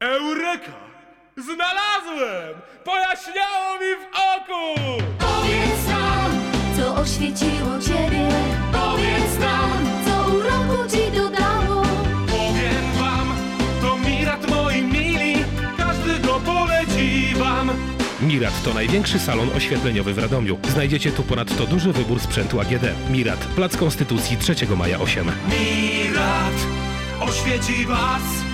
Eureka! Znalazłem! Pojaśniało mi w oku! Powiedz nam, co oświeciło ciebie. Powiedz nam! co uroku ci dodało. Powiem wam, to Mirat moi mili, każdy go poleci wam. Mirat to największy salon oświetleniowy w Radomiu. Znajdziecie tu ponadto duży wybór sprzętu AGD. Mirat, Plac Konstytucji 3 maja 8. Mirat oświeci was